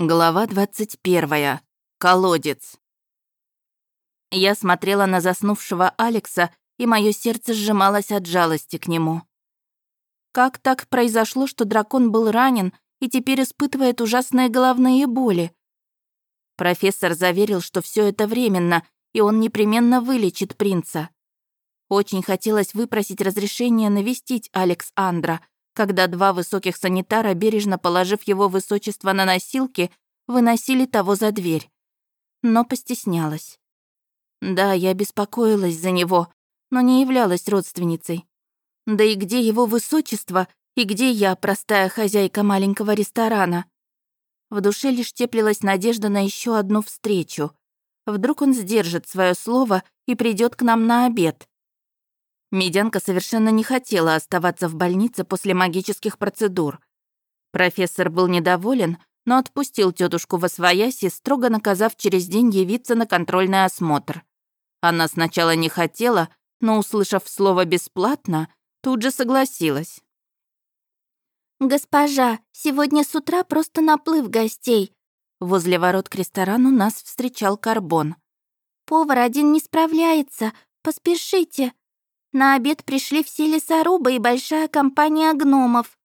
Глава 21. Колодец. Я смотрела на заснувшего Алекса, и мое сердце сжималось от жалости к нему. Как так произошло, что дракон был ранен и теперь испытывает ужасные головные боли? Профессор заверил, что все это временно, и он непременно вылечит принца. Очень хотелось выпросить разрешение навестить Алекс Андра, когда два высоких санитара, бережно положив его высочество на носилки, выносили того за дверь. Но постеснялась. Да, я беспокоилась за него, но не являлась родственницей. Да и где его высочество, и где я, простая хозяйка маленького ресторана? В душе лишь теплилась надежда на еще одну встречу. Вдруг он сдержит свое слово и придет к нам на обед. Медянка совершенно не хотела оставаться в больнице после магических процедур. Профессор был недоволен, но отпустил тетушку во свояси, строго наказав через день явиться на контрольный осмотр. Она сначала не хотела, но, услышав слово «бесплатно», тут же согласилась. «Госпожа, сегодня с утра просто наплыв гостей». Возле ворот к ресторану нас встречал Карбон. «Повар один не справляется, поспешите, на обед пришли все лесорубы и большая компания гномов.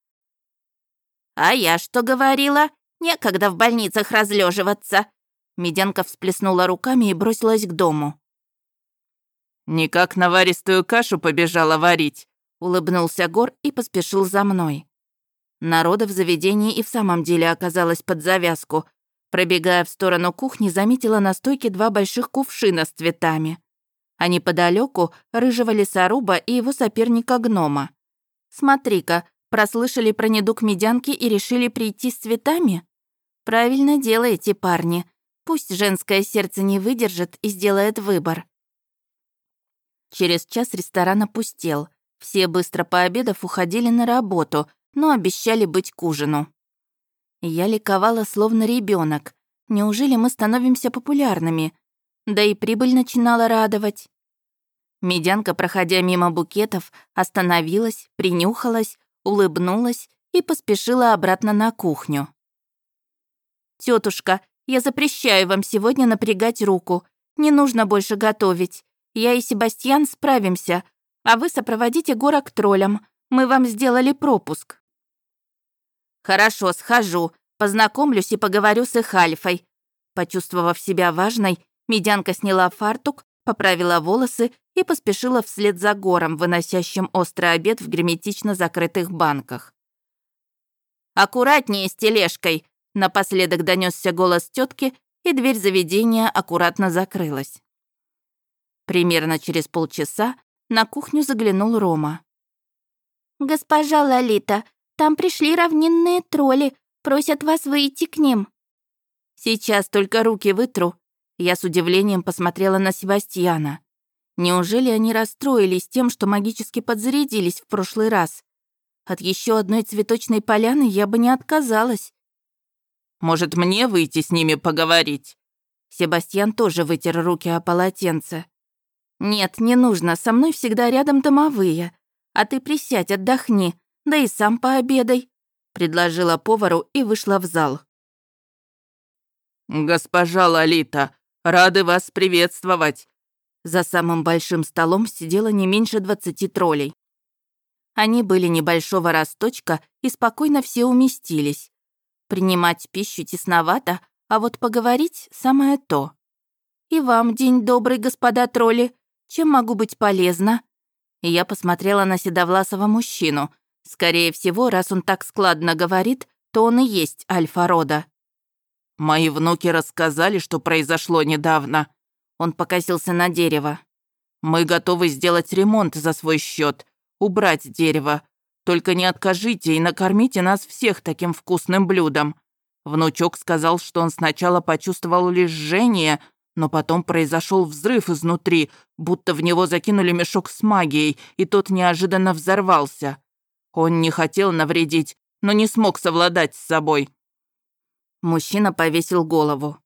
«А я что говорила? Некогда в больницах разлеживаться. Медянка всплеснула руками и бросилась к дому. «Никак наваристую кашу побежала варить», — улыбнулся Гор и поспешил за мной. Народа в заведении и в самом деле оказалось под завязку. Пробегая в сторону кухни, заметила на стойке два больших кувшина с цветами а неподалеку рыжего лесоруба и его соперника-гнома. Смотри-ка, прослышали про недуг медянки и решили прийти с цветами? Правильно делаете, парни. Пусть женское сердце не выдержит и сделает выбор. Через час ресторан опустел. Все быстро пообедав уходили на работу, но обещали быть к ужину. Я ликовала, словно ребенок. Неужели мы становимся популярными? Да и прибыль начинала радовать. Медянка, проходя мимо букетов, остановилась, принюхалась, улыбнулась и поспешила обратно на кухню. Тетушка, я запрещаю вам сегодня напрягать руку. Не нужно больше готовить. Я и Себастьян справимся, а вы сопроводите Гора к троллям. Мы вам сделали пропуск». «Хорошо, схожу, познакомлюсь и поговорю с их Альфой». Почувствовав себя важной, Медянка сняла фартук, поправила волосы и поспешила вслед за гором, выносящим острый обед в герметично закрытых банках. «Аккуратнее с тележкой!» — напоследок донесся голос тетки, и дверь заведения аккуратно закрылась. Примерно через полчаса на кухню заглянул Рома. «Госпожа Лолита, там пришли равнинные тролли, просят вас выйти к ним». «Сейчас только руки вытру я с удивлением посмотрела на Себастьяна. Неужели они расстроились тем, что магически подзарядились в прошлый раз? От еще одной цветочной поляны я бы не отказалась. Может, мне выйти с ними поговорить? Себастьян тоже вытер руки о полотенце. «Нет, не нужно, со мной всегда рядом домовые. А ты присядь, отдохни, да и сам пообедай», — предложила повару и вышла в зал. «Госпожа Лолита, Рады вас приветствовать!» За самым большим столом сидело не меньше двадцати троллей. Они были небольшого росточка и спокойно все уместились. Принимать пищу тесновато, а вот поговорить — самое то. «И вам день добрый, господа тролли. Чем могу быть полезна?» Я посмотрела на седовласого мужчину. Скорее всего, раз он так складно говорит, то он и есть альфа-рода. «Мои внуки рассказали, что произошло недавно». Он покосился на дерево. «Мы готовы сделать ремонт за свой счет, убрать дерево. Только не откажите и накормите нас всех таким вкусным блюдом». Внучок сказал, что он сначала почувствовал лишь но потом произошел взрыв изнутри, будто в него закинули мешок с магией, и тот неожиданно взорвался. Он не хотел навредить, но не смог совладать с собой. Мужчина повесил голову.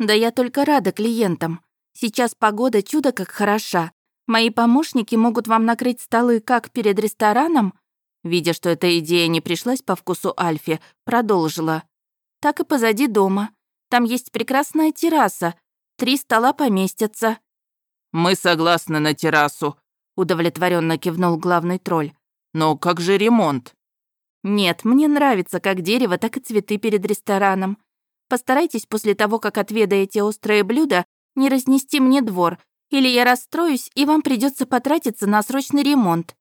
«Да я только рада клиентам. Сейчас погода чудо как хороша. Мои помощники могут вам накрыть столы как перед рестораном?» Видя, что эта идея не пришлась по вкусу Альфе, продолжила. так и позади дома. Там есть прекрасная терраса. Три стола поместятся». «Мы согласны на террасу», — удовлетворенно кивнул главный тролль. «Но как же ремонт?» «Нет, мне нравится как дерево, так и цветы перед рестораном. Постарайтесь после того, как отведаете острые блюда, не разнести мне двор, или я расстроюсь, и вам придется потратиться на срочный ремонт.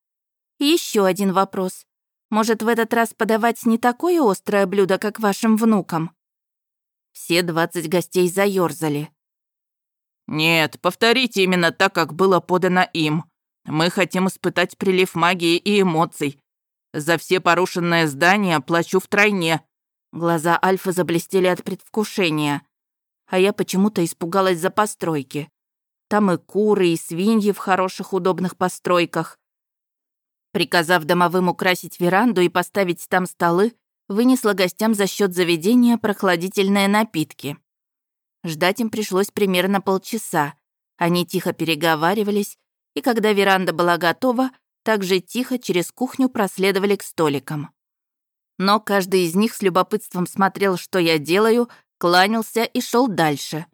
Еще один вопрос. Может, в этот раз подавать не такое острое блюдо, как вашим внукам?» Все двадцать гостей заёрзали. «Нет, повторите именно так, как было подано им. Мы хотим испытать прилив магии и эмоций. За все порушенные здания плачу втройне». Глаза Альфа заблестели от предвкушения. А я почему-то испугалась за постройки. Там и куры, и свиньи в хороших удобных постройках. Приказав домовым украсить веранду и поставить там столы, вынесла гостям за счет заведения прохладительные напитки. Ждать им пришлось примерно полчаса. Они тихо переговаривались, и когда веранда была готова, также тихо через кухню проследовали к столикам. Но каждый из них с любопытством смотрел, что я делаю, кланялся и шел дальше.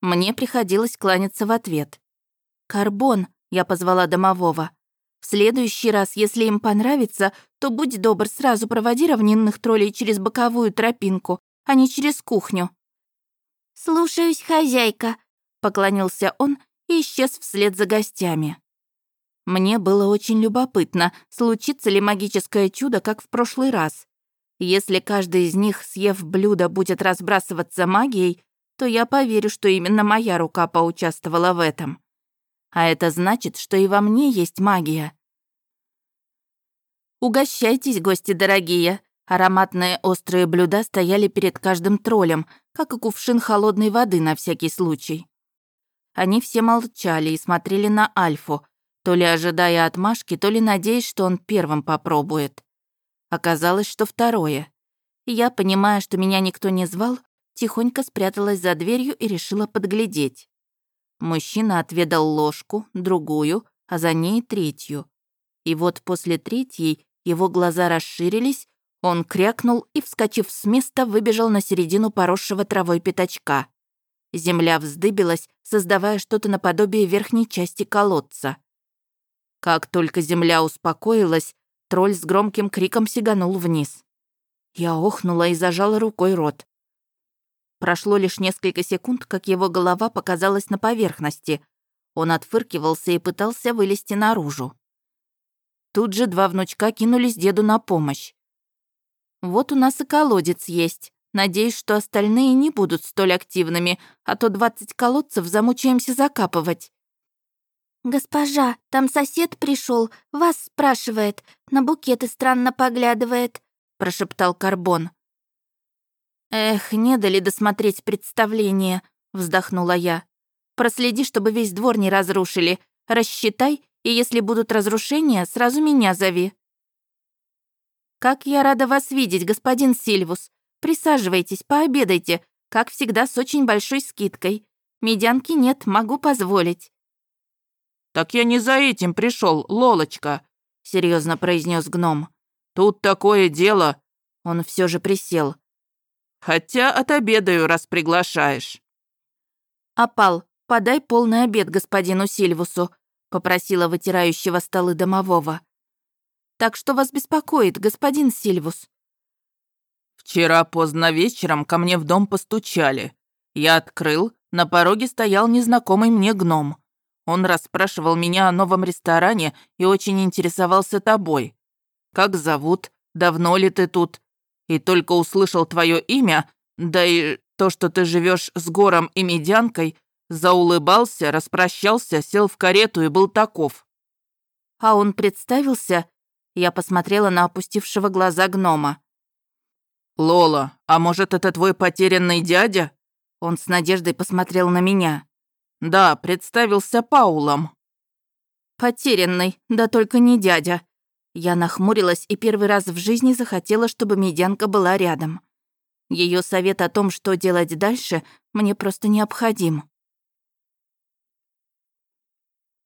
Мне приходилось кланяться в ответ. «Карбон», — я позвала домового. «В следующий раз, если им понравится, то будь добр, сразу проводи равнинных троллей через боковую тропинку, а не через кухню». «Слушаюсь, хозяйка», — поклонился он и исчез вслед за гостями. Мне было очень любопытно, случится ли магическое чудо, как в прошлый раз. Если каждый из них, съев блюдо, будет разбрасываться магией, то я поверю, что именно моя рука поучаствовала в этом. А это значит, что и во мне есть магия. Угощайтесь, гости дорогие. Ароматные острые блюда стояли перед каждым троллем, как и кувшин холодной воды на всякий случай. Они все молчали и смотрели на Альфу, то ли ожидая отмашки, то ли надеясь, что он первым попробует. Оказалось, что второе. Я, понимая, что меня никто не звал, тихонько спряталась за дверью и решила подглядеть. Мужчина отведал ложку, другую, а за ней третью. И вот после третьей его глаза расширились, он крякнул и, вскочив с места, выбежал на середину поросшего травой пятачка. Земля вздыбилась, создавая что-то наподобие верхней части колодца. Как только земля успокоилась, тролль с громким криком сиганул вниз. Я охнула и зажала рукой рот. Прошло лишь несколько секунд, как его голова показалась на поверхности. Он отфыркивался и пытался вылезти наружу. Тут же два внучка кинулись деду на помощь. «Вот у нас и колодец есть. Надеюсь, что остальные не будут столь активными, а то двадцать колодцев замучаемся закапывать». «Госпожа, там сосед пришел, вас спрашивает, на букеты странно поглядывает», — прошептал Карбон. «Эх, не дали досмотреть представление», — вздохнула я. «Проследи, чтобы весь двор не разрушили. Рассчитай, и если будут разрушения, сразу меня зови». «Как я рада вас видеть, господин Сильвус. Присаживайтесь, пообедайте, как всегда с очень большой скидкой. Медянки нет, могу позволить». «Так я не за этим пришел, Лолочка», — серьезно произнес гном. «Тут такое дело». Он все же присел. «Хотя отобедаю, раз приглашаешь». «Апал, подай полный обед господину Сильвусу», — попросила вытирающего столы домового. «Так что вас беспокоит, господин Сильвус?» «Вчера поздно вечером ко мне в дом постучали. Я открыл, на пороге стоял незнакомый мне гном. Он расспрашивал меня о новом ресторане и очень интересовался тобой. Как зовут? Давно ли ты тут? И только услышал твое имя, да и то, что ты живешь с Гором и Медянкой, заулыбался, распрощался, сел в карету и был таков. А он представился? Я посмотрела на опустившего глаза гнома. «Лола, а может, это твой потерянный дядя?» Он с надеждой посмотрел на меня. «Да, представился Паулом». «Потерянный, да только не дядя». Я нахмурилась и первый раз в жизни захотела, чтобы медянка была рядом. Ее совет о том, что делать дальше, мне просто необходим.